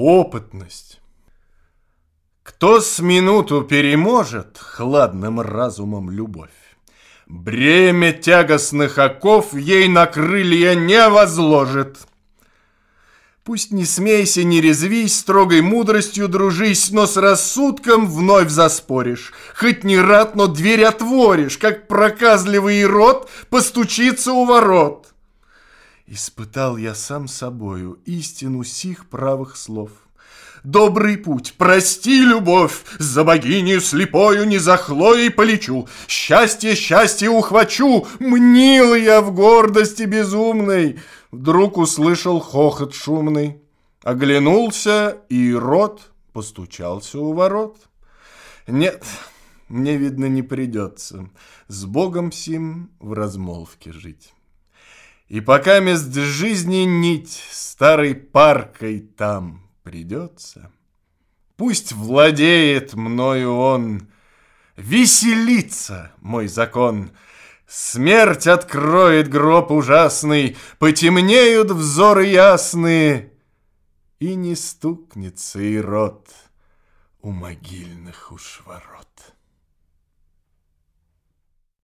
опытность. Кто с минуту переможет хладным разумом любовь, Бремя тягостных оков ей на крылья не возложит. Пусть не смейся, не резвись, строгой мудростью дружись, Но с рассудком вновь заспоришь. Хоть не рад, но дверь отворишь, Как проказливый рот постучится у ворот. Испытал я сам собою истину сих правых слов. Добрый путь, прости, любовь, За богиню слепою не за Хлоей полечу, Счастье, счастье ухвачу, Мнил я в гордости безумной. Вдруг услышал хохот шумный, Оглянулся, и рот постучался у ворот. Нет, мне, видно, не придется С Богом сим в размолвке жить. И пока мест жизни нить старой паркой там придется, Пусть владеет мною он, веселится мой закон. Смерть откроет гроб ужасный, Потемнеют взоры ясные, И не стукнется и рот у могильных уж ворот.